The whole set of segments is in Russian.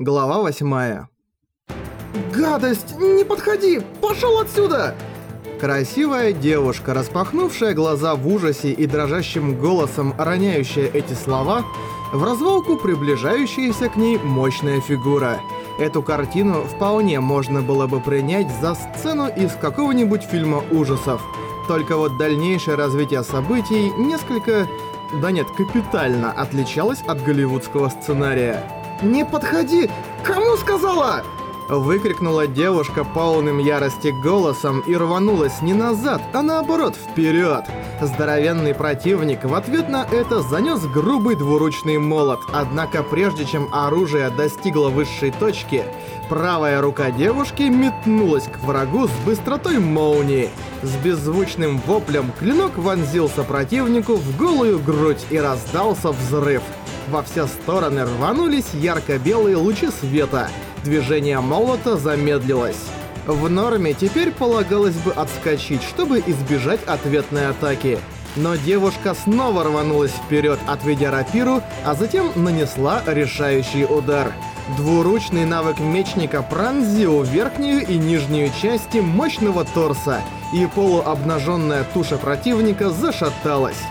Глава 8. «Гадость! Не подходи! Пошел отсюда!» Красивая девушка, распахнувшая глаза в ужасе и дрожащим голосом роняющая эти слова, в развалку приближающаяся к ней мощная фигура. Эту картину вполне можно было бы принять за сцену из какого-нибудь фильма ужасов. Только вот дальнейшее развитие событий несколько, да нет, капитально отличалось от голливудского сценария. «Не подходи! Кому сказала?» Выкрикнула девушка полным ярости голосом и рванулась не назад, а наоборот вперед. Здоровенный противник в ответ на это занес грубый двуручный молот, однако прежде чем оружие достигло высшей точки, правая рука девушки метнулась к врагу с быстротой молнии. С беззвучным воплем клинок вонзился противнику в голую грудь и раздался взрыв. Во все стороны рванулись ярко-белые лучи света. Движение молота замедлилось. В норме теперь полагалось бы отскочить, чтобы избежать ответной атаки. Но девушка снова рванулась вперед, отведя рапиру, а затем нанесла решающий удар. Двуручный навык мечника пронзил верхнюю и нижнюю части мощного торса, и полуобнаженная туша противника зашаталась.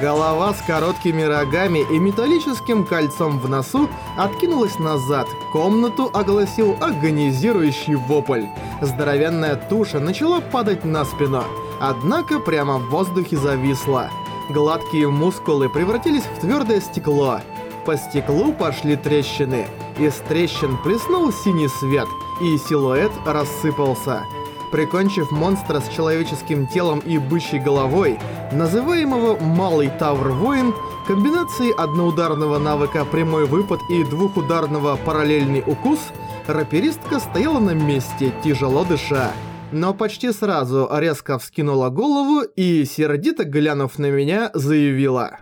Голова с короткими рогами и металлическим кольцом в носу откинулась назад. Комнату огласил агонизирующий вопль. Здоровенная туша начала падать на спину. Однако прямо в воздухе зависла. Гладкие мускулы превратились в твердое стекло. По стеклу пошли трещины. Из трещин плеснул синий свет, и силуэт рассыпался. Прикончив монстра с человеческим телом и бычьей головой, называемого «Малый Тавр-воин», комбинацией одноударного навыка «Прямой выпад» и двухударного «Параллельный укус», раперистка стояла на месте, тяжело дыша. Но почти сразу резко вскинула голову и, сердито глянув на меня, заявила.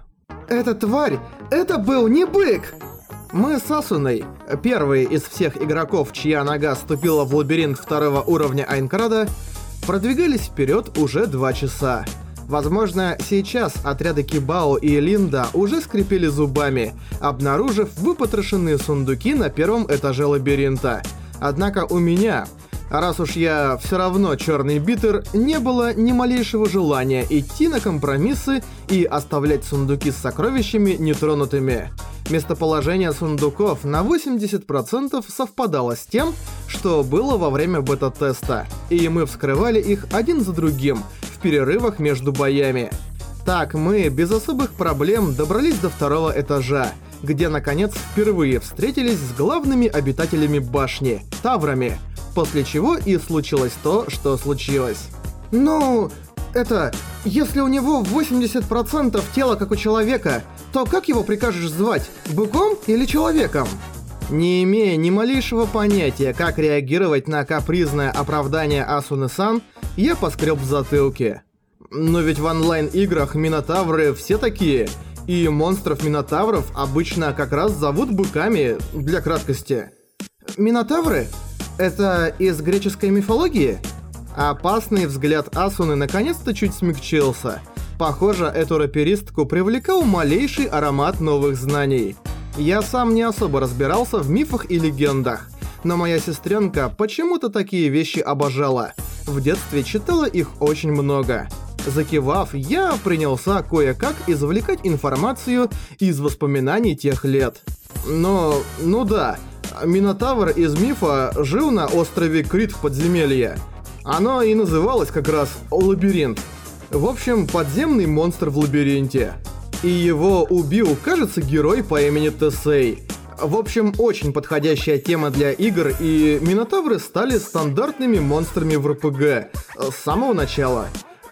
«Эта тварь! Это был не бык!» Мы с Асуной, первые из всех игроков, чья нога ступила в лабиринт второго уровня Айнкрада, продвигались вперед уже два часа. Возможно, сейчас отряды Кибао и Линда уже скрипели зубами, обнаружив выпотрошенные сундуки на первом этаже лабиринта. Однако у меня, раз уж я все равно черный битер, не было ни малейшего желания идти на компромиссы и оставлять сундуки с сокровищами нетронутыми. Местоположение сундуков на 80% совпадало с тем, что было во время бета-теста, и мы вскрывали их один за другим в перерывах между боями. Так мы без особых проблем добрались до второго этажа, где наконец впервые встретились с главными обитателями башни, Таврами, после чего и случилось то, что случилось. «Ну, это... Если у него 80% тела как у человека, то как его прикажешь звать? Быком или человеком? Не имея ни малейшего понятия, как реагировать на капризное оправдание Асуны-сан, я поскреб в затылке. Но ведь в онлайн-играх Минотавры все такие, и монстров-минотавров обычно как раз зовут быками, для краткости. Минотавры? Это из греческой мифологии? Опасный взгляд Асуны наконец-то чуть смягчился – Похоже, эту раперистку привлекал малейший аромат новых знаний. Я сам не особо разбирался в мифах и легендах, но моя сестренка почему-то такие вещи обожала. В детстве читала их очень много. Закивав, я принялся кое-как извлекать информацию из воспоминаний тех лет. Но, ну да, Минотавр из мифа жил на острове Крит в подземелье. Оно и называлось как раз «Лабиринт». В общем, подземный монстр в лабиринте. И его убил, кажется, герой по имени Тесей. В общем, очень подходящая тема для игр, и Минотавры стали стандартными монстрами в РПГ с самого начала.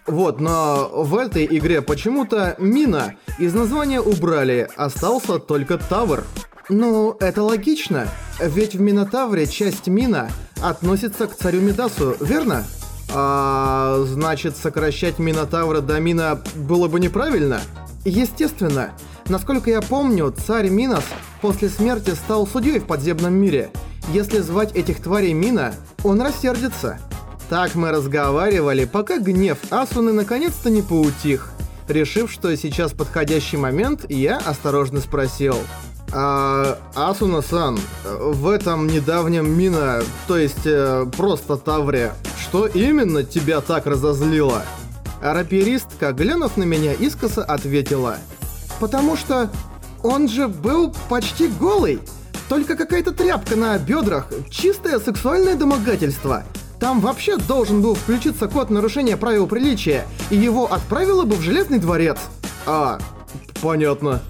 Вот, но в этой игре почему-то Мина из названия убрали, остался только Тавр. Ну, это логично, ведь в Минотавре часть Мина относится к царю Медасу, верно? А, значит, сокращать Минотавра до Мина было бы неправильно? Естественно. Насколько я помню, царь Минос после смерти стал судьей в подземном мире. Если звать этих тварей Мина, он рассердится. Так мы разговаривали, пока гнев Асуны наконец-то не поутих. Решив, что сейчас подходящий момент, я осторожно спросил. А, Асуна-сан, в этом недавнем Мина, то есть э, просто Тавре, что именно тебя так разозлило? Раперистка, глянув на меня искоса, ответила. Потому что он же был почти голый. Только какая-то тряпка на бедрах, чистое сексуальное домогательство. Там вообще должен был включиться код нарушения правил приличия, и его отправило бы в Железный дворец. А, понятно.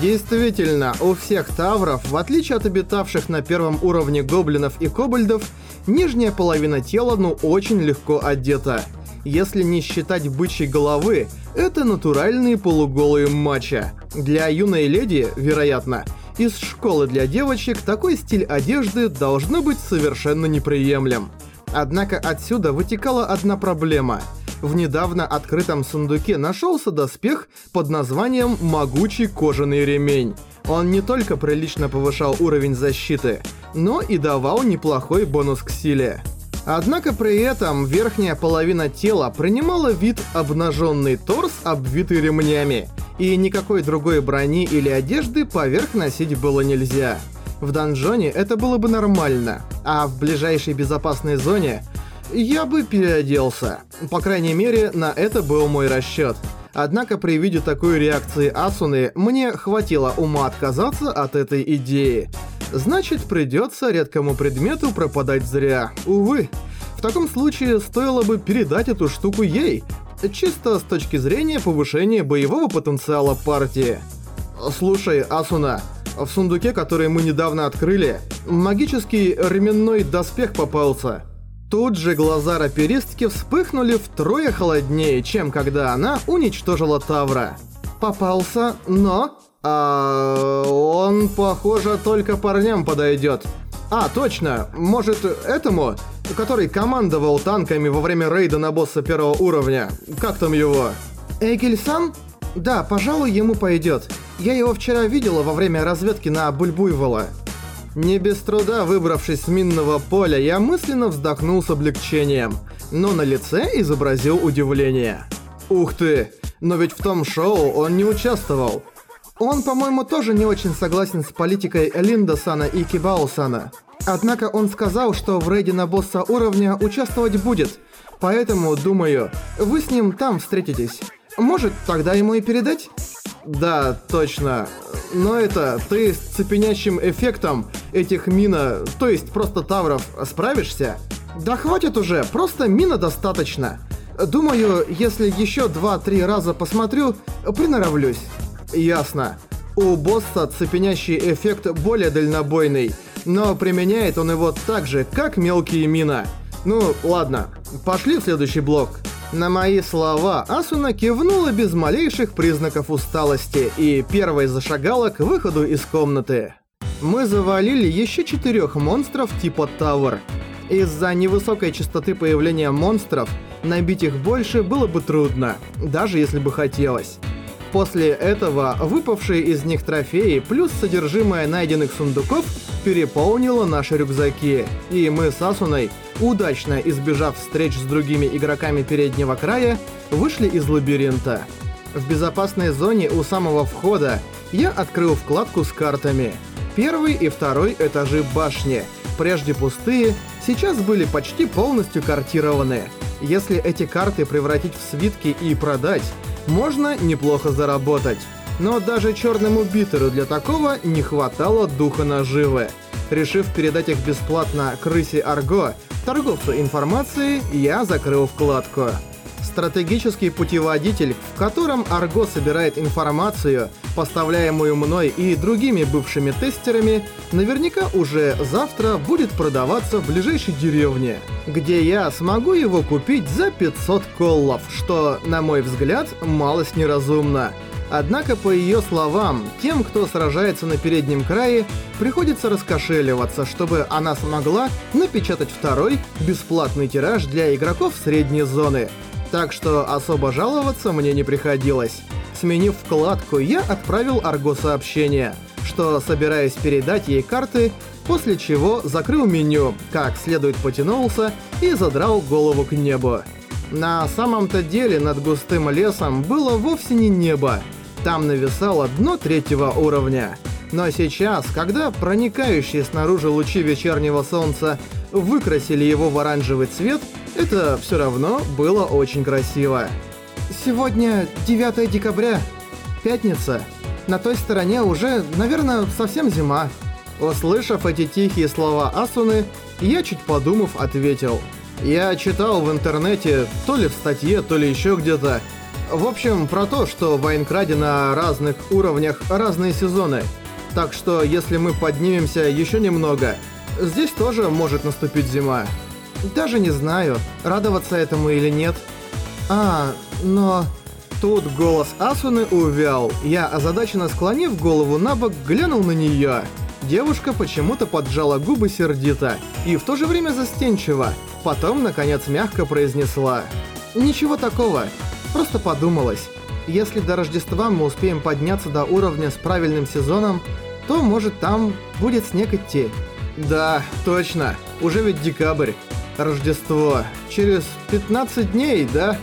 Действительно, у всех тавров, в отличие от обитавших на первом уровне гоблинов и кобальдов, нижняя половина тела ну очень легко одета. Если не считать бычьей головы, это натуральные полуголые мача. Для юной леди, вероятно, из школы для девочек такой стиль одежды должно быть совершенно неприемлем. Однако отсюда вытекала одна проблема. В недавно открытом сундуке нашелся доспех под названием «Могучий кожаный ремень». Он не только прилично повышал уровень защиты, но и давал неплохой бонус к силе. Однако при этом верхняя половина тела принимала вид обнаженный торс, обвитый ремнями, и никакой другой брони или одежды поверх носить было нельзя. В донжоне это было бы нормально, а в ближайшей безопасной зоне я бы переоделся. По крайней мере, на это был мой расчет. Однако при виде такой реакции Асуны мне хватило ума отказаться от этой идеи. Значит, придется редкому предмету пропадать зря. Увы. В таком случае стоило бы передать эту штуку ей, чисто с точки зрения повышения боевого потенциала партии. Слушай, Асуна, в сундуке, который мы недавно открыли, магический ременной доспех попался. Тут же глаза раперистки вспыхнули втрое холоднее, чем когда она уничтожила Тавра. Попался, но... А он, похоже, только парням подойдет. А, точно, может, этому, который командовал танками во время рейда на босса первого уровня. Как там его? Эгельсан? Да, пожалуй, ему пойдет. Я его вчера видела во время разведки на Бульбуйвола. Не без труда выбравшись с минного поля, я мысленно вздохнул с облегчением, но на лице изобразил удивление. Ух ты, но ведь в том шоу он не участвовал. Он, по-моему, тоже не очень согласен с политикой Линда-сана и Кибао-сана. Однако он сказал, что в рейде на босса уровня участвовать будет. Поэтому, думаю, вы с ним там встретитесь. Может, тогда ему и передать? Да, точно. Но это, ты с цепенящим эффектом этих мина, то есть просто тавров, справишься? Да хватит уже, просто мина достаточно. Думаю, если еще 2-3 раза посмотрю, приноровлюсь. Ясно. У босса цепенящий эффект более дальнобойный, но применяет он его так же, как мелкие мина. Ну, ладно, пошли в следующий блок. На мои слова Асуна кивнула без малейших признаков усталости и первой зашагала к выходу из комнаты. Мы завалили еще четырех монстров типа Тауэр. Из-за невысокой частоты появления монстров набить их больше было бы трудно, даже если бы хотелось. После этого выпавшие из них трофеи плюс содержимое найденных сундуков переполнило наши рюкзаки, и мы с Асуной, удачно избежав встреч с другими игроками переднего края, вышли из лабиринта. В безопасной зоне у самого входа я открыл вкладку с картами. Первый и второй этажи башни, прежде пустые, сейчас были почти полностью картированы. Если эти карты превратить в свитки и продать, можно неплохо заработать. Но даже черному битеру для такого не хватало духа наживы. Решив передать их бесплатно крысе Арго, торговцу информации, я закрыл вкладку. Стратегический путеводитель, в котором Арго собирает информацию, поставляемую мной и другими бывшими тестерами, наверняка уже завтра будет продаваться в ближайшей деревне, где я смогу его купить за 500 коллов, что, на мой взгляд, малость неразумно. Однако, по ее словам, тем, кто сражается на переднем крае, приходится раскошеливаться, чтобы она смогла напечатать второй бесплатный тираж для игроков средней зоны – так что особо жаловаться мне не приходилось. Сменив вкладку, я отправил Арго сообщение, что собираюсь передать ей карты, после чего закрыл меню, как следует потянулся и задрал голову к небу. На самом-то деле над густым лесом было вовсе не небо. Там нависало дно третьего уровня. Но сейчас, когда проникающие снаружи лучи вечернего солнца выкрасили его в оранжевый цвет, это все равно было очень красиво. Сегодня 9 декабря, пятница. На той стороне уже, наверное, совсем зима. Услышав эти тихие слова Асуны, я чуть подумав ответил. Я читал в интернете, то ли в статье, то ли еще где-то. В общем, про то, что в Айнкраде на разных уровнях разные сезоны. Так что, если мы поднимемся еще немного, здесь тоже может наступить зима. Даже не знаю, радоваться этому или нет. А, но... Тут голос Асуны увял. Я, озадаченно склонив голову на бок, глянул на неё. Девушка почему-то поджала губы сердито и в то же время застенчиво. Потом, наконец, мягко произнесла. «Ничего такого. Просто подумалось. Если до Рождества мы успеем подняться до уровня с правильным сезоном, то, может, там будет снег идти». «Да, точно. Уже ведь декабрь. Рождество. Через 15 дней, да?»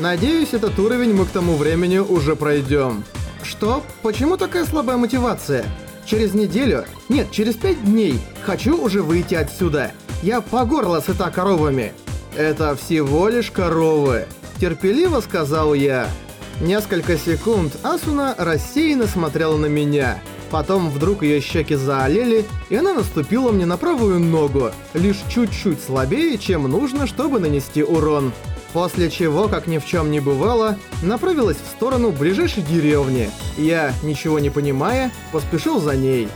Надеюсь, этот уровень мы к тому времени уже пройдем. Что? Почему такая слабая мотивация? Через неделю? Нет, через пять дней. Хочу уже выйти отсюда. Я по горло сыта коровами. Это всего лишь коровы. Терпеливо сказал я. Несколько секунд Асуна рассеянно смотрела на меня. Потом вдруг ее щеки заолели, и она наступила мне на правую ногу, лишь чуть-чуть слабее, чем нужно, чтобы нанести урон. После чего, как ни в чем не бывало, направилась в сторону ближайшей деревни. Я, ничего не понимая, поспешил за ней.